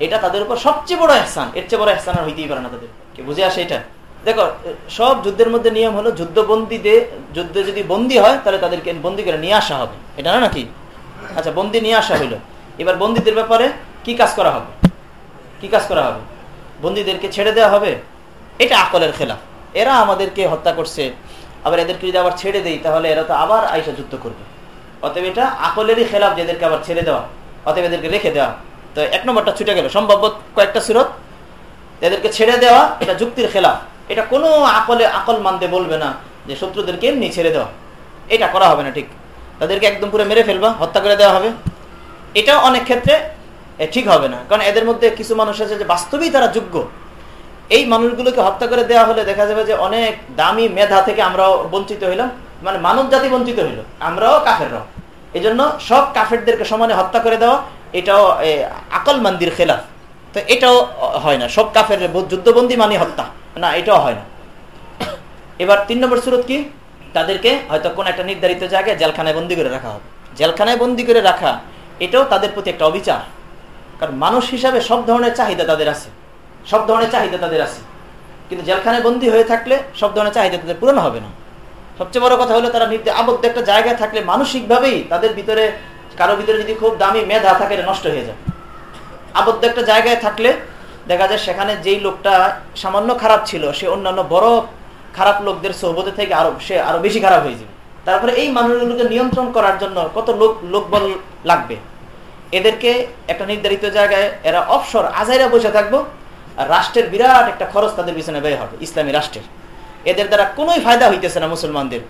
এটা তাদের উপর সবচেয়ে বড় এহসান এর চেয়ে বড় এহসান আর হইতেই পারে না তাদের। বুঝে আসে এটা? দেখো, সব যুদ্ধের মধ্যে নিয়ম হলো যুদ্ধ বন্দীতে যুদ্ধে যদি বন্দী হয়, তাহলে তাদেরকে বন্দি করে নিয়ে আসা হবে। এটা না নাকি? আচ্ছা বন্দি নিয়ে আসা হইল। এবার বন্দীদের ব্যাপারে কি কাজ করা হবে? কি কাজ করা হবে? বন্দীদেরকে ছেড়ে দেওয়া হবে? এটা আকলের খেলা এরা আমাদেরকে হত্যা করছে। আবার এদেরকে যদি আবার ছেড়ে দেই, তাহলে এরা তো আবার আইসা যুদ্ধ করবে। অতএব এটা আকলেরই খেলাফ যেদেরকে আবার ছেড়ে দেওয়া, অতএব এদেরকে রেখে দেওয়া। তো এক নম্বরটা ছুটে গেল। সম্ভব কয়েকটা সুরত। এদেরকে ছেড়ে দেওয়া, এটা যুক্তির খেলাফ। এটা কোনো আকলে, আকল মানতে বলবে না যে শত্রুদেরকে এমনি ছেড়ে দেওয়া। এটা করা হবে না ঠিক। তাদেরকে একদম পুরো মেরে ফেলবা, হত্যা করে দেওয়া হবে। এটাও অনেক ক্ষেত্রে ঠিক হবে না। কারণ এদের মধ্যে কিছু মানুষ আছে যে বাস্তবেই তারা যোগ্য। এই মানুষগুলোকে হত্যা করে দেওয়া হলে দেখা যাবে যে অনেক দামি মেধা থেকে আমরাও বঞ্চিত হইলাম। মানে মানব জাতি বঞ্চিত হইল। আমরাও কাফেররাও এই জন্য সব কাফেরদেরকে সমানে হত্যা করে দেওয়া, এটাও আকল মন্দির খেলাফ। তো এটাও হয় না। সব কাফের যুদ্ধবন্দী মানে হত্যা। না, এটাও হয় না। এবার তিন নম্বর সুরত কি? তাদেরকে হয়তো কোন একটা নির্ধারিত জায়গায় জেলখানায় বন্দি করে রাখা হবে। জেলখানায় বন্দি করে রাখা, এটাও তাদের প্রতি একটা অবিচার। কারণ মানুষ হিসাবে সব ধরনের চাহিদা তাদের আছে। সব ধরনের চাহিদা তাদের আছে। কিন্তু জেলখানায় বন্দী হয়ে থাকলে সব ধরনের চাহিদা তাদের পূরণ হবে না। সবচেয়ে বড় কথা হলো তারা আবদ্ধ একটা জায়গায় থাকলে মানসিকভাবেই তাদের ভিতরে, কারও ভিতরে যদি খুব দামি মেধা থাকে নষ্ট হয়ে যায়। আবদ্ধ একটা জায়গায় থাকলে দেখা যায় সেখানে যেই লোকটা সামান্য খারাপ ছিল, সে অন্যান্য বড় খারাপ লোকদের সহবতে থেকে আরও, সে আরও বেশি খারাপ হয়ে যাবে। তারপরে এই মানুষগুলোকে নিয়ন্ত্রণ করার জন্য কত লোক, লোকবল লাগবে? এদেরকে একটা নির্ধারিত জায়গায় এরা অবসর আজাইরা বসে থাকব, আর রাষ্ট্রের বিরাট একটা খরচ তাদের পিছনে ব্যয় হবে, ইসলামী রাষ্ট্রের। এদের দ্বারা কোনোই ফায়দা হইতেছে না মুসলমানদের,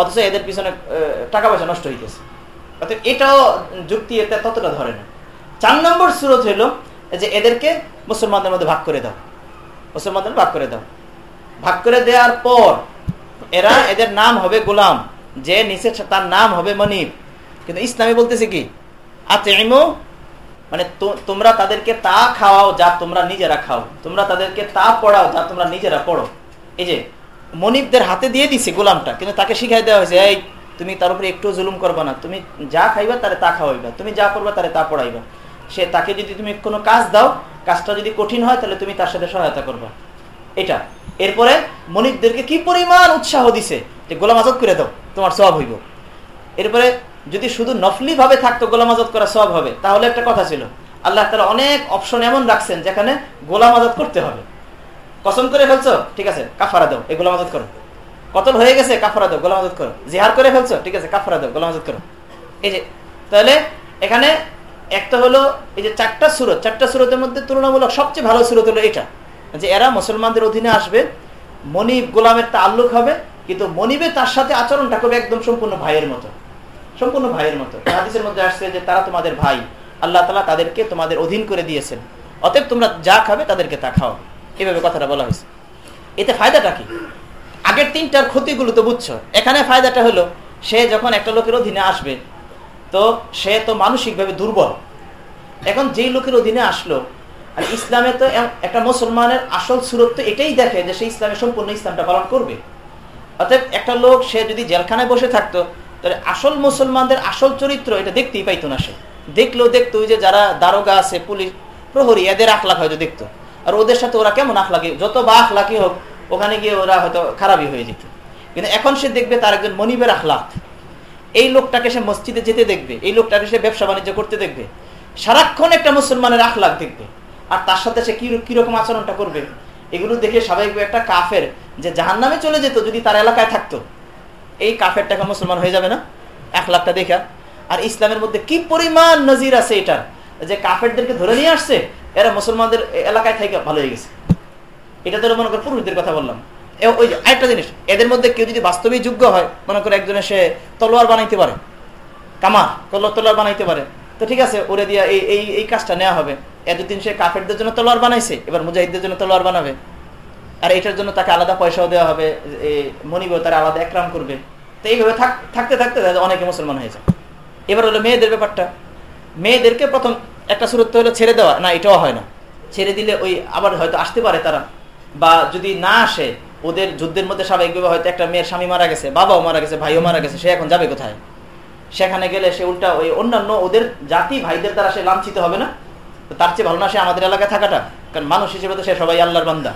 অথচ এদের পিছনে টাকা পয়সা নষ্ট হইতেছে। অর্থাৎ এটাও যুক্তি এতে ততটা ধরে না। চার নম্বর সুরত হইল যে এদেরকে মুসলমানদের মধ্যে ভাগ করে দাও। মুসলমানদের ভাগ করে দাও। ভাগ করে দেওয়ার পর এরা এদের নাম হবে গোলাম, যে নিচে তার নাম হবে মনিব। কিন্তু ইসলামী বলতেছে কি আতেমো মানে তোমরা তাদেরকে তা খাওয়াও যা তোমরা নিজেরা খাও। তোমরা তাদেরকে তা পড়াও যা তোমরা নিজেরা পড়ো। এই যে, মনিবদের হাতে দিয়ে দিছে গোলামটা, কিন্তু তাকে শিখাই দেওয়া হয়েছে, এই, তুমি তার উপরে একটু জুলুম করবা না। তুমি যা খাইবা তারে তা খাওয়াইবা, তুমি যা করবা তারে তা পড়াইবা। সে তাকে যদি তুমি কোনো কাজ দাও, কাজটা যদি কঠিন হয়, তাহলে তুমি তার সাথে সহায়তা করবা। এটা, এরপরে মনিকদেরকে কি পরিমাণ উৎসাহ দিছে যে, গোলাম আজত করে দাও, তোমার সব হইব। এরপরে যদি শুধু নফলি ভাবে থাকতো গোলাম আজত করা সব হবে, তাহলে একটা কথা ছিল। আল্লাহ তালা অনেক অপশন এমন রাখছেন যেখানে গোলাম আজত করতে হবে। কসম করে ফেলছো? ঠিক আছে, কাফারা দাও, এই গোলাম আজত করো। কতল হয়ে গেছে? কাফারা দাও গোলাম আজত করো। জিহার করে ফেলছো? ঠিক আছে, কাফারা দাও গোলাম আজত করো। এই যে, তাহলে এখানে একটা হলো, এই যে চারটা সুরত, চারটা সুরতের মধ্যে তুলনামূলক সবচেয়ে ভালো সুরত হলো এটা, যে এরা মুসলমানদের অধীনে আসবে, মনিব গোলামের তাল্লুক হবে, কিন্তু মনিবে তার সাথে আচরণটা করবে একদম সম্পূর্ণ ভাইয়ের মতো। সম্পূর্ণ ভাইয়ের মতো। হাদিসের মধ্যে আসছে যে তারা তোমাদের ভাই। আল্লাহ তালা তাদেরকে তোমাদের অধীন করে দিয়েছেন। অতএব তোমরা যা খাবে তাদেরকে তা খাও। এভাবে কথাটা বলা হয়েছে। এতে ফায়দাটা কি? আগের তিনটার ক্ষতিগুলো তো বুঝছ। এখানে ফায়দাটা হলো, সে যখন একটা লোকের অধীনে আসবে, তো সে তো মানসিকভাবে দুর্বল। এখন যেই লোকের অধীনে আসলো, আর ইসলামে তো একটা মুসলমানের আসল সুরত তো এটাই দেখে যে সে ইসলামে সম্পূর্ণ ইসলামটা পালন করবে। অর্থাৎ একটা লোক, সে যদি জেলখানায় বসে থাকতো তাহলে আসল মুসলমানদের আসল চরিত্র এটা দেখতেই পাইতো না সে। দেখলেও দেখতো যে যারা দারোগা আছে, পুলিশ, প্রহরী, এদের আখলাখ হয়তো দেখতো। আর ওদের সাথে ওরা কেমন আখলাকি? যত বা আখলাকি হোক, ওখানে গিয়ে ওরা হয়তো খারাপই হয়ে যেত। কিন্তু এখন সে দেখবে তার একজন মনিবের আখলাখ। এই লোকটাকে সে মসজিদে যেতে দেখবে, এই লোকটাকে সে ব্যবসা বাণিজ্য করতে দেখবে। সারাক্ষণ একটা মুসলমানের আখলাখ দেখবে। আর তার সাথে সে কীরকম আচরণটা করবে, এগুলো দেখে স্বাভাবিক একটা কাফের যে জাহান নামে চলে যেত, যদি তার এলাকায় থাকতো এই কাফের টাকা মুসলমান হয়ে যাবে না? এক লাখটা দেখা। আর ইসলামের মধ্যে কি পরিমাণ নজির আছে এটার? যে কাফেরদেরকে ধরে নিয়ে আসছে, এরা মুসলমানদের এলাকায় থেকে ভালো হয়ে গেছে। এটা তো মনে করো পুরুষদের কথা বললাম। ওই যে আরেকটা জিনিস, এদের মধ্যে কেউ যদি বাস্তবিক যোগ্য হয়, মনে করো একজনে সে তলোয়ার বানাইতে পারে, কামার তলোয়ার বানাইতে পারে, তো ঠিক আছে, ওরে দিয়া এই এই এই কাজটা নেওয়া হবে। এতদিন সে কাফেরদের জন্য তলোয়ার বানাইছে, এবার মুজাহিদদের জন্য তলোয়ার বানাবে। আর এটার জন্য তাকে আলাদা পয়সাও দেওয়া হবে মনিব তারা আলাদা একরাম করবে। তো এইভাবে থাকতে থাকতে অনেকে মুসলমান হয়ে যায়। এবার হলো মেয়েদের ব্যাপারটা। মেয়েদেরকে প্রথম একটা সুরত্ব হলো ছেড়ে দেওয়া। না, এটাও হয় না। ছেড়ে দিলে ওই আবার হয়তো আসতে পারে তারা। বা যদি না আসে, ওদের যুদ্ধের মধ্যে স্বাভাবিকভাবে হয়তো একটা মেয়ের স্বামী মারা গেছে, বাবাও মারা গেছে, ভাইও মারা গেছে, সে এখন যাবে কোথায়? সেখানে গেলে সে উল্টা ওই অন্যান্য ওদের জাতি, ভাইদের দ্বারা সে লাঞ্ছিত হবে না? তার চেয়ে ভালো না সে আমাদের এলাকায় থাকাটা? কারণ মানুষ হিসেবে তো সে সবাই আল্লাহর বান্দা।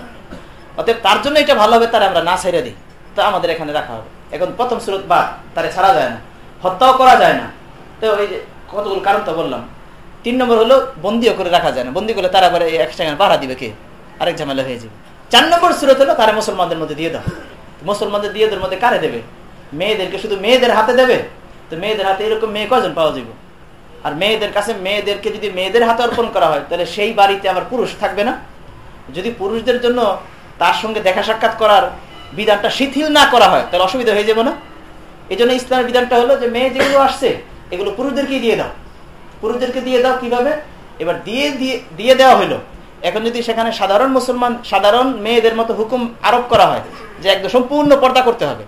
অতএব তার জন্য এটা ভালো হবে, তারা আমরা না ছেড়ে দিই। তো আমাদের এখানে রাখা হবে। এখন প্রথম সুরত বা তারা ছাড়া যায় না, হত্যাও করা যায় না। তো ওই যে কতগুলো কারণ তো বললাম। তিন নম্বর হলো বন্দিও করে রাখা যায় না। বন্দি করলে তারা আবার একশো ভাড়া দিবে কে? আরেক ঝামেলা হয়ে যাবে। চার নম্বর সুরত হলো তারা মুসলমানদের মধ্যে দিয়ে দাও। মুসলমানদের দিয়ে মধ্যে কারে দেবে? মেয়েদেরকে শুধু মেয়েদের হাতে দেবে? তো মেয়েদের হাতে এরকম মেয়ে কজন পাওয়া যাবে আর মেয়েদের কাছে মেয়েদেরকে যদি মেয়েদের হাতে অর্পণ করা হয়, তাহলে সেই বাড়িতে আবার পুরুষ থাকবে না? যদি পুরুষদের জন্য তার সঙ্গে দেখা সাক্ষাৎ করার বিধানটা শিথিল না করা হয়, তাহলে অসুবিধা হয়ে যাবে না। এই জন্য ইসলামের বিধানটা হলো যে, মেয়ে যেগুলো আসছে, এগুলো পুরুষদেরকে দিয়ে দাও। পুরুষদেরকে দিয়ে দাও কীভাবে? এবার দিয়ে দিয়ে দেওয়া হলো। এখন যদি সেখানে সাধারণ মুসলমান, সাধারণ মেয়েদের মতো হুকুম আরোপ করা হয়, যে একদম সম্পূর্ণ পর্দা করতে হবে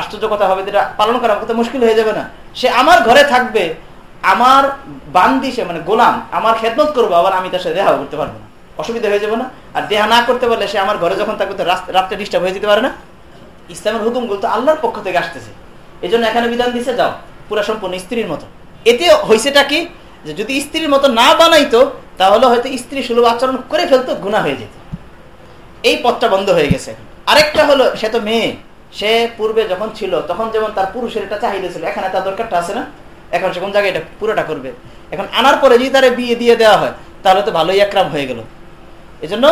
আশ্চর্য কথা হবে, যেটা পালন করা কত মুশকিল হয়ে যাবে না। সে আমার ঘরে থাকবে, আমার বান্দি সে মানে গোলাম, আমার খেদমত করব, আবার আমি তার সাথে দেখা করতে পারব না। অসুবিধা হয়ে যাবে না। আর দেহা না করতে পারলে সে আমার ঘরে যখন থাকবে রাত্রে ডিস্টার্ব হয়ে যেতে পারে না। ইসলামের হুকুমগুলো তো আল্লাহর পক্ষ থেকে আসতেছে। এই জন্য এখানে বিধান দিছে, যাও, পুরা সম্পূর্ণ স্ত্রীর মতো। এতে হয়েছেটা কি? যে যদি স্ত্রীর মতো না বানাইতো, তাহলে হয়তো স্ত্রী সুলভ আচরণ করে ফেলতো, গুণা হয়ে যেত। এই পথটা বন্ধ হয়ে গেছে। আরেকটা হলো, সে তো মেয়ে। সে পূর্বে যখন ছিল, তখন যেমন তার পুরুষের একটা চাহিদা ছিল, এখানে তার দরকারটা আছে না? এখন সে কোন জায়গায় এটা পুরোটা করবে? এখন আনার পরে যদি তারা বিয়ে দিয়ে দেওয়া হয়, তাহলে তো ভালোই একরাম হয়ে গেল। এই জন্য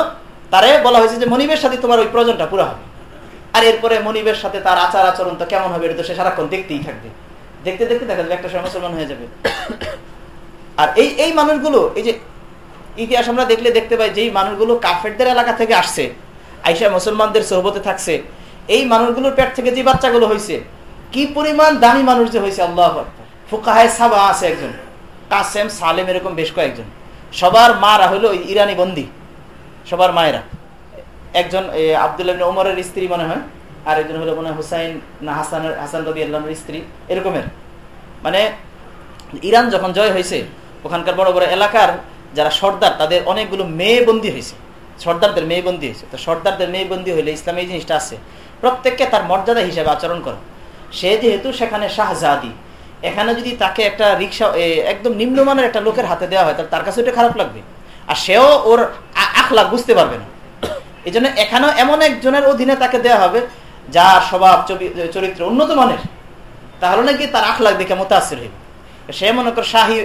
তারে বলা হয়েছে যে মনিবের সাথে তোমার ওই প্রয়োজনটা পুরো হবে। আর এরপরে মনিবের সাথে তার আচার আচরণ তো কেমন হবে এটা তো সে সারাক্ষণ দেখতেই থাকবে। দেখতে দেখতে দেখা যাবে একটা সময় মুসলমান হয়ে যাবে। আর এই এই মানুষগুলো, এই যে ইতিহাস আমরা দেখলে দেখতে পাই যেই মানুষগুলো কাফেরদের এলাকা থেকে আসছে, আইসা মুসলমানদের সহবতে থাকছে, এই মানুষগুলোর পেট থেকে যে বাচ্চাগুলো হয়েছে কি পরিমাণ দামি মানুষ যে হয়েছে আল্লাহ ফুকাহায় সাবা আছে একজন, কাসেম সালেম এরকম বেশ কয়েকজন। সবার মারা হলো ইরানি বন্দি। সবার মায়েরা। একজন আবদুল্লাহ ওমরের স্ত্রী মনে হয়, আর একজন হলো মনে হয় হুসাইন না হাসান হাসান রবি আল্লাহর স্ত্রী, এরকমের। মানে ইরান যখন জয় হয়েছে, ওখানকার বড় বড় এলাকার যারা সর্দার, তাদের অনেকগুলো মেয়ে বন্দী হয়েছে। সর্দারদের মেয়ে বন্দী হয়েছে। তো সর্দারদের মেয়ে বন্দী হইলে ইসলাম এই জিনিসটা আছে। প্রত্যেককে তার মর্যাদা হিসেবে আচরণ করে। সে যেহেতু সেখানে শাহজাদি, এখানে যদি তাকে একটা রিক্সা একদম নিম্নমানের একটা লোকের হাতে দেওয়া হয়, তাহলে তার কাছে ওটা খারাপ লাগবে। আর সেও ওর আখলাখ বুঝতে পারবে না। এই জন্য এখানেও এমন একজনের অধীনে তাকে দেওয়া হবে, যার স্বভাব চরিত্র উন্নত মানের। তাহলে নাকি তার আখলাখ দেখে মোতাসির হইবে। সে মনে কর শাহী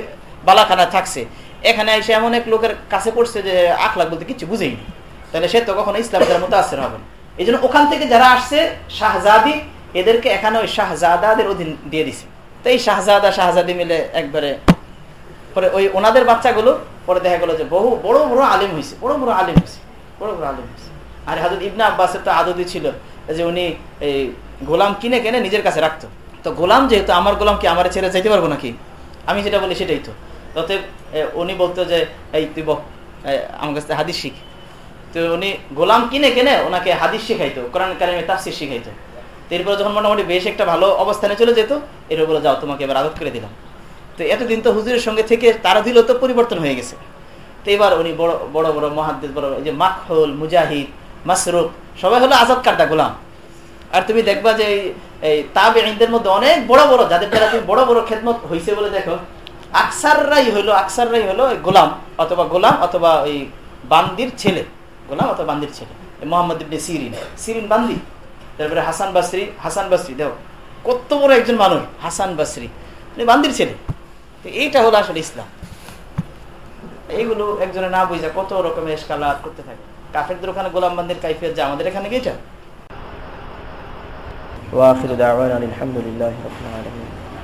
বালাখানা থাকছে। এখানে এসে এমন এক লোকের কাছে পড়ছে যে আখলাখ বলতে কিছু বুঝেই না। তাহলে সে তো কখনো ইসলাম ইসলামের মোতাসির হবে না। এই জন্য ওখান থেকে যারা আসছে, শাহজাদি, এদেরকে এখানে ওই শাহজাদাদের অধীন দিয়ে দিছে। তো এই শাহজাদা, শাহজাদি মিলে একবারে পরে ওই ওনাদের বাচ্চাগুলো পরে দেখা গেলো যে বহু, বড় বড় আলিম হয়েছে বড় বড় আলিম হয়েছে বড় বড় আলিম হয়েছে আর হাজর ইবনা আব্বাসের তো আদতি ছিল যে উনি এই গোলাম কিনে কেনে নিজের কাছে রাখতো। তো গোলাম যেহেতু, আমার গোলাম কি আমার ছেড়ে যাইতে পারব নাকি? আমি যেটা বলি সেটাই তো। ততে উনি বলতো যে, এই, তুই আমার কাছে হাদিস শিখ। তো উনি গোলাম কিনে কেনে ওনাকে হাদিস শিখাইতো, কোরআন কারিমে তাফসির শিখাইতো। তো এরপরে যখন মোটামুটি বেশ একটা ভালো অবস্থানে চলে যেত, এরপর যাও তোমাকে এবার আদত করে দিলাম। তো এতদিন তো হুজুরের সঙ্গে থেকে তারা দিল তো পরিবর্তন হয়ে গেছে। তো এবার উনি বড় বড় বড় মহাদ্দেশ বড় যে মাখল মুজাহিদ, মাসরুক, সবাই হলো আজাদ কাটা গোলাম। আর তুমি দেখবা যে এই- তাবে আইনদের মধ্যে অনেক বড় বড়, যাদের দ্বারা তুমি বড় বড় খেদমত হয়েছে বলে দেখো, আকসাররাই হলো আকসাররাই হলো গোলাম, অথবা গোলাম, অথবা ওই বান্দির ছেলে, গোলাম অথবা বান্দির ছেলে মোহাম্মদ ইবনে সিরিন। সিরিন বান্দি, তারপরে হাসান বাসরি হাসান বাসরি, দেখো, কত বড় একজন মানুষ, হাসান বাসরি উনি বান্দির ছেলে। এইটা হলো আসলে ইসলাম। এইগুলো একজনে না বুঝে কত রকমের এসকালাত করতে থাকে। কাফেরদের ওখানে গোলাম বান্দির কাইফিয়ত যা আমাদের এখানে ওয়াখির দাওয়ানা আলহামদুলিল্লাহ রাব্বিল আলামিন।